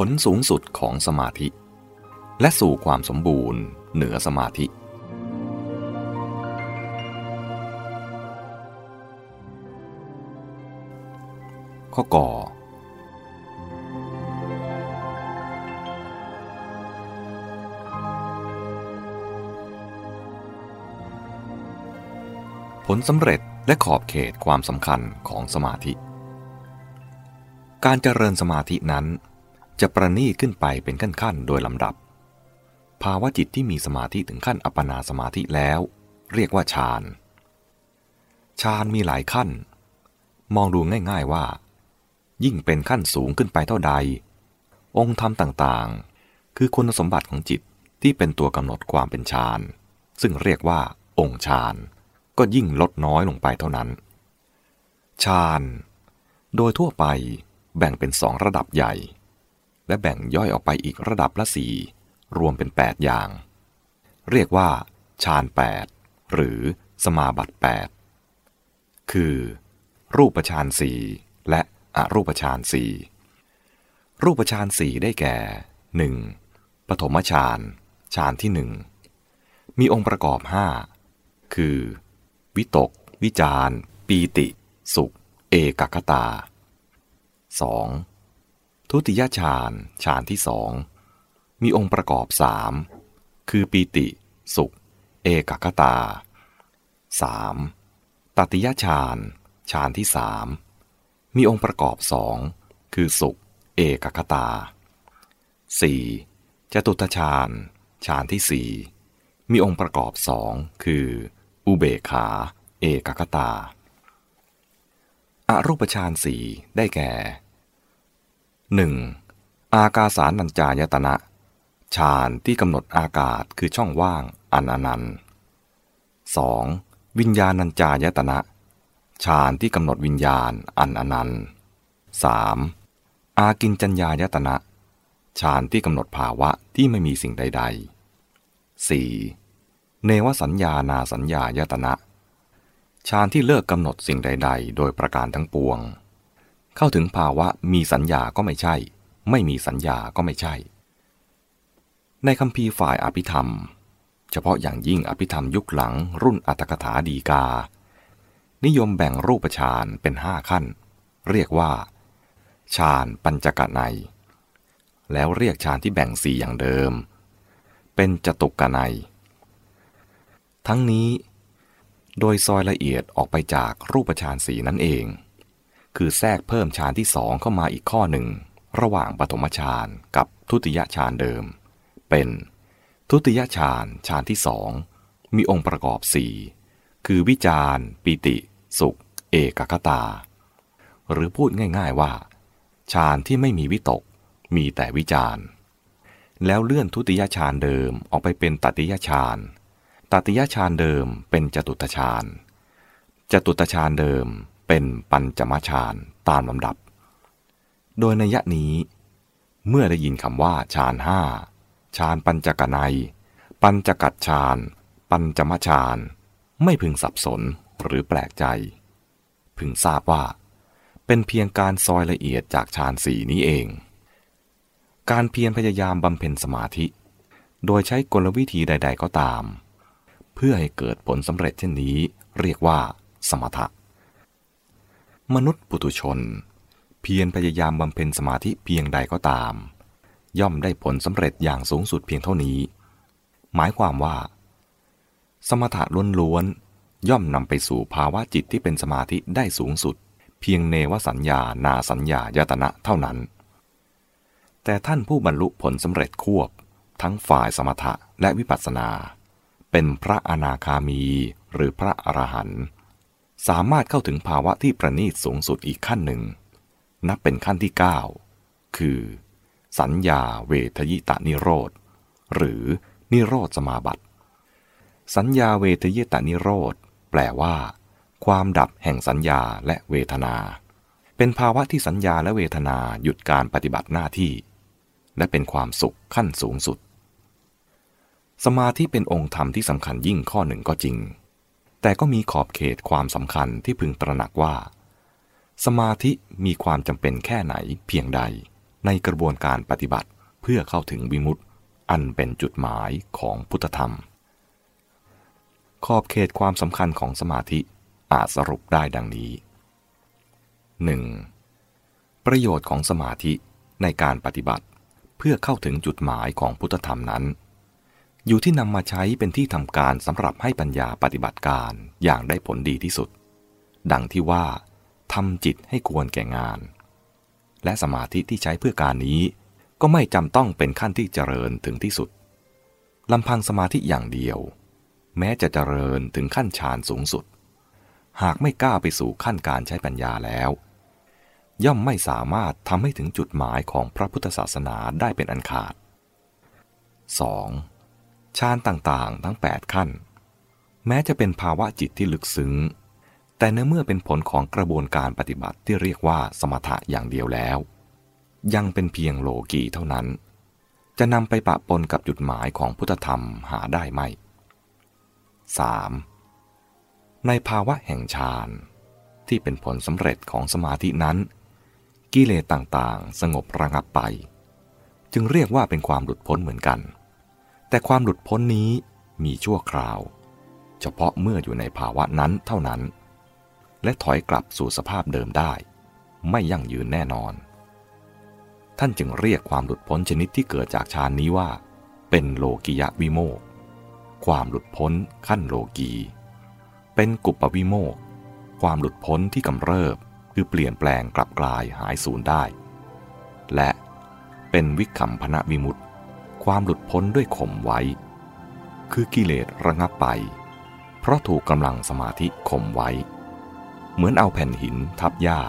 ผลสูงสุดของสมาธิ และสู่ความสมบูรณ์เหนือสมาธิ ข้อก่อผลสำเร็จและขอบเขตความสำคัญของสมาธิ การเจริญสมาธินั้น จะประนีขึ้นไปเป็นขั้นๆ โดยลำดับ ภาวะจิตที่มีสมาธิถึงขั้นอัปปนาสมาธิแล้ว เรียกว่าฌานฌานมีหลายขั้น มองดูง่าย ๆว่า ยิ่งเป็นขั้นสูงขึ้นไปเท่าใด องค์ธรรมต่างๆ คือคุณสมบัติของจิตที่เป็นตัวกำหนดความเป็นฌานซึ่งเรียกว่า องค์ฌานก็ยิ่งลดน้อยลงไปเท่านั้นฌานโดยทั่วไปแบ่งเป็นสองระดับใหญ่ และแบ่งย่อยออกไปอีกระดับละสี่รวมเป็น 8 อย่าง เรียกว่าฌาน 8 หรือสมาบัติ 8 คือ รูปฌานสี่และอรูปฌานสี่รูปฌานสี่ได้แก่ 1. ปฐมฌานฌานที่หนึ่งมีองค์ประกอบ 5 คือ วิตก วิจารปีติ สุข เอกคตา 2. ทุติยฌานฌานที่สองมีองค์ประกอบสามคือปีติ สุข เอกคตา 3. ตติยฌานฌานที่สามมีองค์ประกอบสองคือสุข เอกคตา 4. จตุตฌานฌานที่สี่มีองค์ประกอบสองคือ อุเบขา เอกคตาอารูปฌานสี่ได้แก่ 1. อากาสานัญจายตนะฌานที่กำหนดอากาศคือช่องว่างอันอนันต์ 2. วิญญาณัญจายตนะฌานที่กำหนดวิญญาณอันอนันต์ 3. อากินจัญญายตนะฌานที่กำหนดภาวะที่ไม่มีสิ่งใด ๆ 4. เนวสัญญานาสัญญายตนะฌานที่เลิกกำหนดสิ่งใด ๆ โดยประการทั้งปวง เข้าถึงภาวะมีสัญญาก็ไม่ใช่ ไม่มีสัญญาก็ไม่ใช่ ในคำพีฝ่ายอภิธรรม เฉพาะอย่างยิ่งอภิธรรมยุคหลังรุ่นอัตถกถาดีกา นิยมแบ่งรูปฌานเป็นห้าขั้น เรียกว่าฌานปัญจกนัยแล้วเรียกฌานที่แบ่งสี่อย่างเดิม เป็นจตุกนัยทั้งนี้โดยซอยละเอียดออกไปจากรูปฌานสีนั่นเอง คือแทรกเพิ่มฌานที่สองเข้ามาอีกข้อหนึ่ง ระหว่างปฐมฌานกับทุติยฌานเดิม เป็นทุติยฌานฌานที่สองมีองค์ประกอบสี่คือวิจารปิติ สุข เอกคตา หรือพูดง่ายๆว่าฌานที่ไม่มีวิตก มีแต่วิจารแล้วเลื่อนทุติยฌานเดิมออกไปเป็นตติยฌานตติยฌานเดิมเป็นจตุตฌานจตุตฌานเดิม เป็นปัญจมฌานตามลำดับ โดยในยะนี้ เมื่อได้ยินคำว่าฌานห้าฌานปัญจกนัย ปัญจกัดฌานปัญจมฌานไม่พึงสับสนหรือแปลกใจ พึงทราบว่า เป็นเพียงการซอยละเอียดจากฌานสี่นี้เอง การเพียรพยายามบำเพ็ญสมาธิ โดยใช้กลวิธีใด ๆ ก็ตาม เพื่อให้เกิดผลสำเร็จเช่นนี้ เรียกว่า สมถะ มนุษย์ปุถุชน เพียรพยายามบำเพ็ญสมาธิเพียงใดก็ตาม ย่อมได้ผลสำเร็จอย่างสูงสุดเพียงเท่านี้ หมายความว่า สมถะล้วนๆย่อมนำไปสู่ภาวะจิตที่เป็นสมาธิได้สูงสุด เพียงเนวสัญญานาสัญญายตนะเท่านั้น แต่ท่านผู้บรรลุผลสำเร็จควบ ทั้งฝ่ายสมถะและวิปัสสนา เป็นพระอนาคามีหรือพระอรหันต์ สามารถเข้าถึงภาวะที่ประณีตสูงสุดอีกขั้นหนึ่ง นับเป็นขั้นที่ 9 คือ สัญญาเวทยิตานิโรธ หรือนิโรธสมาบัติ สัญญาเวทยิตานิโรธ แปลว่า ความดับแห่งสัญญาและเวทนา เป็นภาวะที่สัญญาและเวทนาหยุดการปฏิบัติหน้าที่ และเป็นความสุขขั้นสูงสุด สมาธิเป็นองค์ธรรมที่สำคัญยิ่งข้อหนึ่งก็จริง แต่ก็มีขอบเขตความสำคัญที่พึงตระหนักว่า สมาธิมีความจำเป็นแค่ไหนเพียงใด ในกระบวนการปฏิบัติเพื่อเข้าถึงวิมุตติ อันเป็นจุดหมายของพุทธธรรม ขอบเขตความสำคัญของสมาธิอาจสรุปได้ดังนี้ 1. ประโยชน์ของสมาธิในการปฏิบัติเพื่อเข้าถึงจุดหมายของพุทธธรรมนั้น อยู่ที่นำมาใช้เป็นที่ทำการสำหรับให้ปัญญาปฏิบัติการอย่างได้ผลดีที่สุด ดังที่ว่าทำจิตให้ควรแก่งาน และสมาธิที่ใช้เพื่อการนี้ ก็ไม่จำต้องเป็นขั้นที่เจริญถึงที่สุดลำพังสมาธิอย่างเดียว แม้จะเจริญถึงขั้นฌานสูงสุด หากไม่กล้าไปสู่ขั้นการใช้ปัญญาแล้ว ย่อมไม่สามารถทำให้ถึงจุดหมายของพระพุทธศาสนาได้เป็นอันขาด 2. ฌานต่างๆ ทั้ง 8 ขั้น แม้จะเป็นภาวะจิตที่ลึกซึ้ง แต่ในเมื่อเป็นผลของกระบวนการปฏิบัติที่เรียกว่าสมถะอย่างเดียวแล้ว ยังเป็นเพียงโลกีเท่านั้น จะนำไปปะปนกับจุดหมายของพุทธธรรมหาได้ไหม 3. ในภาวะแห่งฌานที่เป็นผลสำเร็จของสมาธินั้น กิเลสต่างๆ สงบระงับไป จึงเรียกว่าเป็นความหลุดพ้นเหมือนกัน แต่ความหลุดพ้นนี้มีชั่วคราว เฉพาะเมื่ออยู่ในภาวะนั้นเท่านั้น และถอยกลับสู่สภาพเดิมได้ ไม่ยั่งยืนแน่นอน ท่านจึงเรียกความหลุดพ้นชนิดที่เกิดจากฌานนี้ว่า เป็นโลกิยะวิโมกความหลุดพ้นขั้นโลกี เป็นกุปปวิโมกความหลุดพ้นที่กำเริบคือเปลี่ยนแปลงกลับกลายหายสูญได้ และเป็นวิคัมพนะวิมุตติ ความหลุดพ้นด้วยข่มไว้ คือกิเลสระงับไป เพราะถูกกำลังสมาธิข่มไว้ เหมือนเอาแผ่นหินทับหญ้า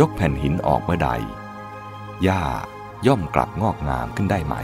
ยกแผ่นหินออกเมื่อใด หญ้าย่อมกลับงอกงามขึ้นได้ใหม่